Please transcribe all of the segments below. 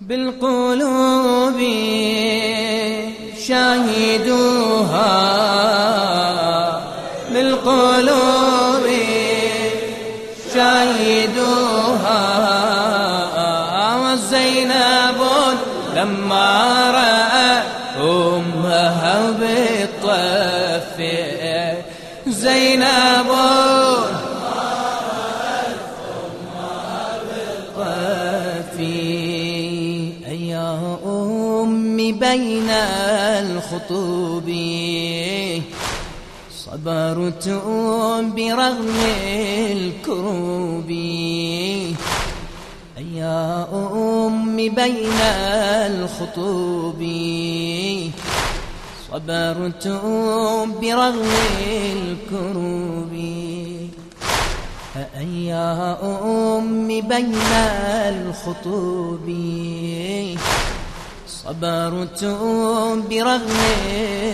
بالقلوب شاهدوها. بالقلوب شاهدوها. وزينب لما رأى أمها بالطف زينب بين الخطوب. صبرت برغم الكروب. يا أم بين الخطوب. صبرت برغم الكروب. يا أم بين الخطوب. صبرت برغم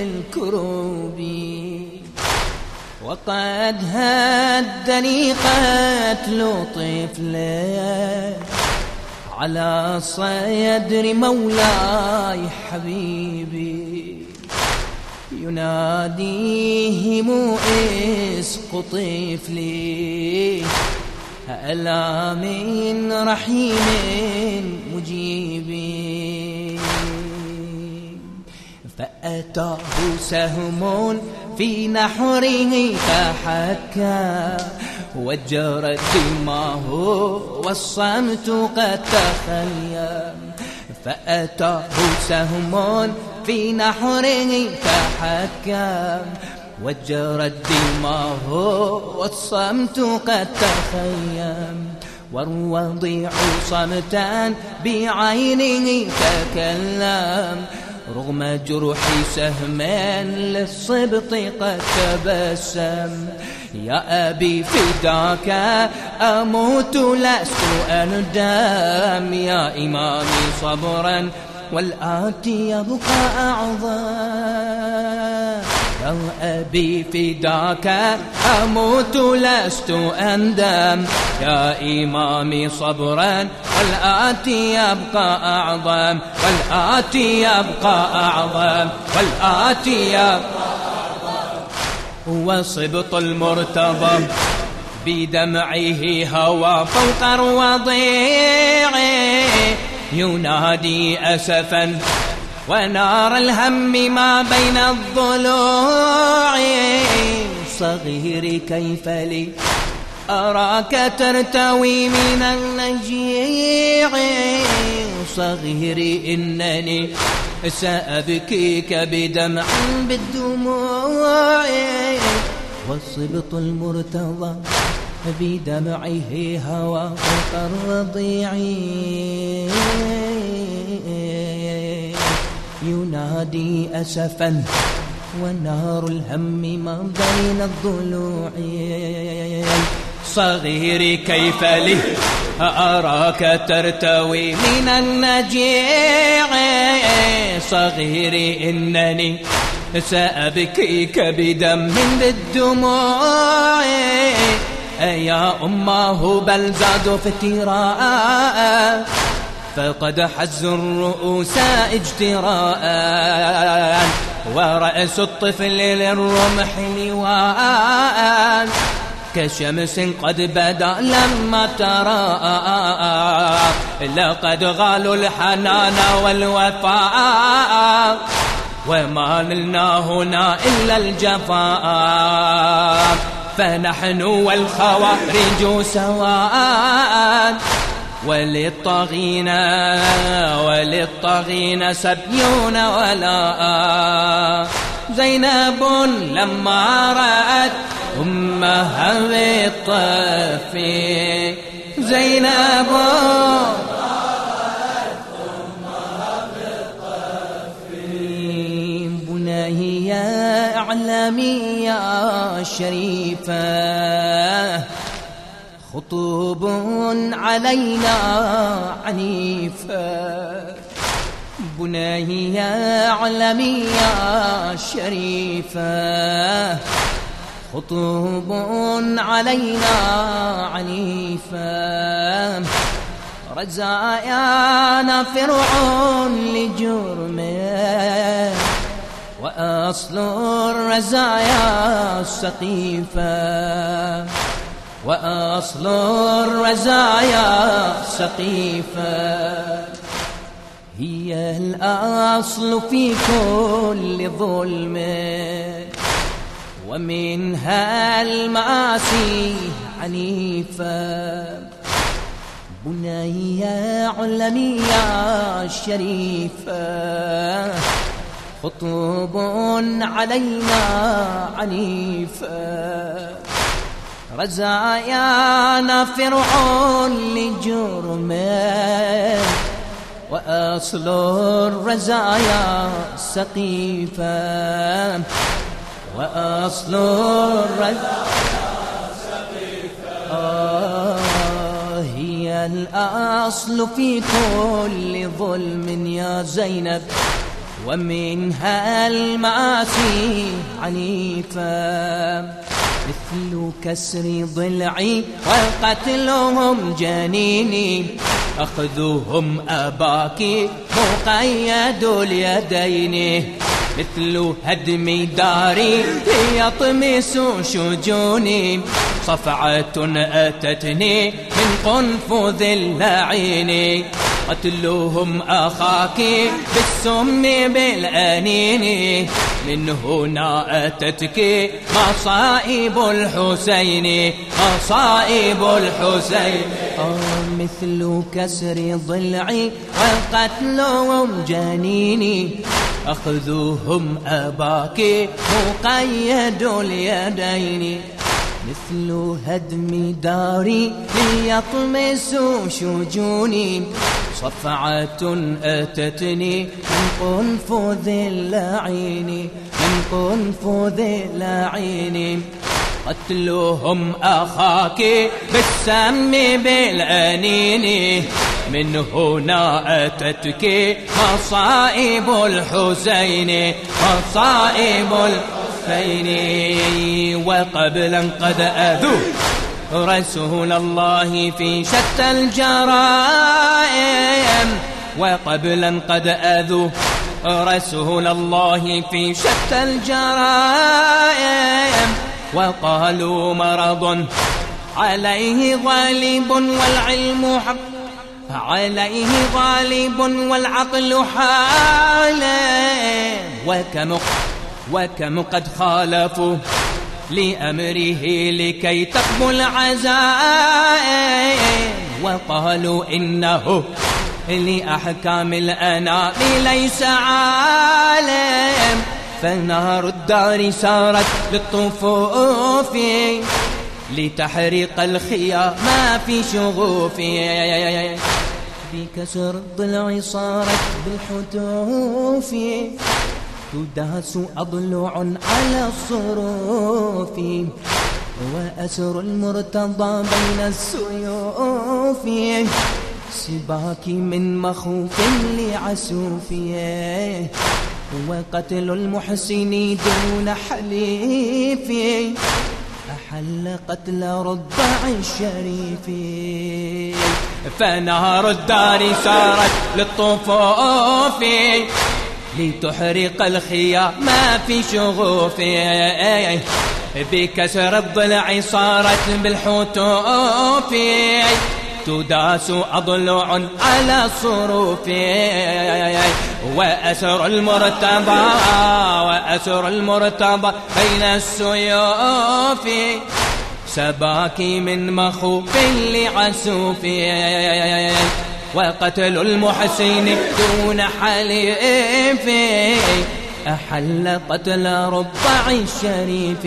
الكروب. وقد هدني قتل طفل على صدر مولاي حبيبي يناديهم إسق طفلي ألا من رحيم مجيبي فأتاه سهم في نحره فحكى وجرت دماه والصمت قد تخيم. فأتاه سهم في نحره فحكى وجرت دماه والصمت قد تخيم. والوضيع صمتا بعينه تكلم رغم جرح سهمين للصبط قد تبسم. يا أبي فداك أموت لست أندم يا إمامي صبرا والآتي يبقى أعظم. أبي فداك أموت لست أندم. يا إمامي صبرا والآتي يبقى أعظم. والآتي يبقى أعظم. والآتي يبقى أعظم. وصبط المرتضى بدمعه هوى فوق الوضيع ينادي أسفا ونار الهم ما بين الضلوع. صغيري كيف لي؟ أراك ترتوي من النجيع. صغيري إنني سأبكيك بدمع بالدموع. والصبط المرتضى بدمعه هوى الرضيع. ينادي أسفا ونار الهم ما بين الضلوع صغيري كيف لي؟ أراك ترتوي من النجيع. صغيري إنني سأبكيك بدم بالدموع. يا أماه بل زادوا افتراء فقد حزوا الرؤوس اجتراء ورأس الطفل للرمح لواء كشمس قد بدا لما ترى لقد غالوا الحنان والوفاء وما نلنا هنا إلا الجفاء فنحن والخوارج سواء. وللطاغين وللطاغين سبيون ولا. زينب لما رأت أمها بالطف زينب يا أعلمي يا شريفة خطوب علينا عنيفة. بناهي يا علمي يا شريفة. خطوب علينا عنيفة. رزايانا فرعون لجرمه. وأصل الرزايا السقيفة وأصل الرزايا السقيفة هي الأصل في كل ظلم ومنها المعاصي عنيفة بني علمي يا شريفة. خطوب علينا عنيفة. رزايانا فرعون لجرمه. وأصل الرزايا سقيفة. وأصل الرزايا سقيفة. آه هي الأصل في كل ظلم يا زينب. ومنها المعاصي عنيفة. مثل كسر ضلعي وقتلهم جنيني. أخذوهم أباك مقيد اليدين. مثل هدم داري يطمس شجوني. صفعة أتتني من قنفذ اللعين. قتلهم أخاك بالسم بالأنين من هنا أتتك مصائب الحسين مصائب الحسين. مثل كسر ضلعي وقتلهم جنيني أخذوهم أباك مقيد اليدين. مثل هدم داري ليطمسوا شجوني. صفعة أتتني من قنفذ اللعين من قنفذ اللعين. قتلهم أخاك بالسم بالأنين. من هنا أتتك مصائب الحسين مصائب الحسين. وقبلا قد أذوا رسول الله في شتى الجرائم وقبلا قد أذوا رسول الله في شتى الجرائم وقالوا مرض عليه غالب والعلم حق عليه غالب والعقل حال وكم وكم قد خالفوا لأمره لكي تقبل عزائم وقالوا إنه لأحكام الأنام ليس عالم. فنار الدار سارت بالطفوف لتحريق الخيام في شغوف. بكسر الضلع صارت بالحتوف. تداس أضلع على الصروف وأسر المرتضى بين السيوف. سباك من مخوف لعسوف وقتل المحسن دون حليف. أحل قتل رضع الشريف. فنار الدار سارت للطفوف. لتحرق الخيام. ما في شغوف. بكسر الضلع صارت بالحتوف تداس أضلع على الصروف. وأسر المرتبى وأسر المرتبى بين السيوف. سباكي من مخوف لعسوف. وقتل المحسن دون حليف. أحل قتل ربع الشريف.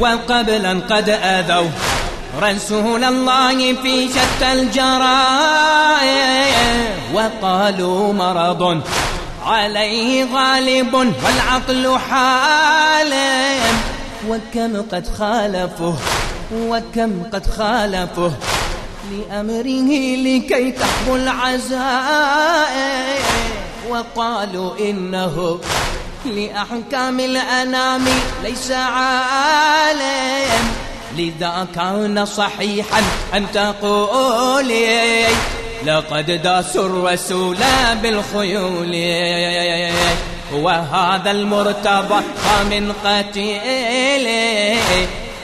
وقبلا قد أذوا رسول الله في شتى الجرائم. وقالوا مرض عليه غالب والعقل حالم وكم قد خالفه وكم قد خالفه لأمره لكي تحبو العزائم وقالوا إنه لأحكام الأنام ليس عالم. لذا كان صحيحا أن تقولي لقد داس الرسول بالخيول. وهذا المرتضى من قتيل.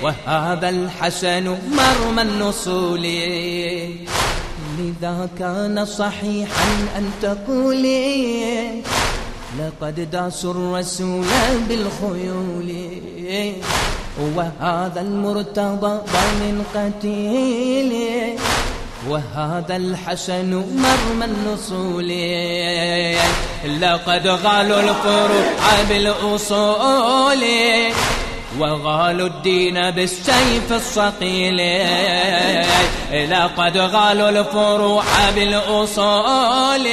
وهذا الحسن مرمى النصول. لذا كان صحيحا أن تقولي لقد داسوا الرسول بالخيول. وهذا المرتضى من قتيل. وهذا الحسن مرمى النصول. لقد غالوا الفروع بالأصول. وغالوا الدين بالسيف الصقيل. لقد غالوا الفروع بالأصول.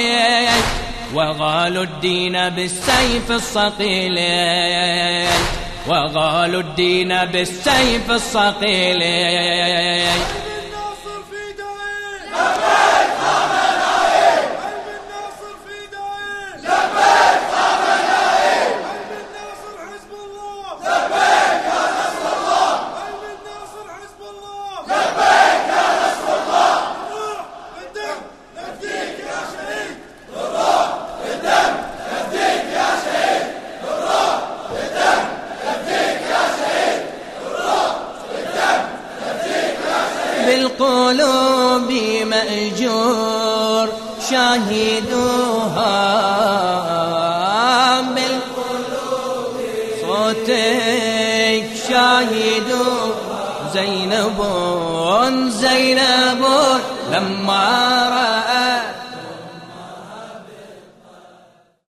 وغالوا الدين بالسيف الصقيل. وغالوا الدين بالسيف الصقيل. بالقلوب مأجور شاهدوها بالقلوب. صوتك شاهد زينب زينب لما رأى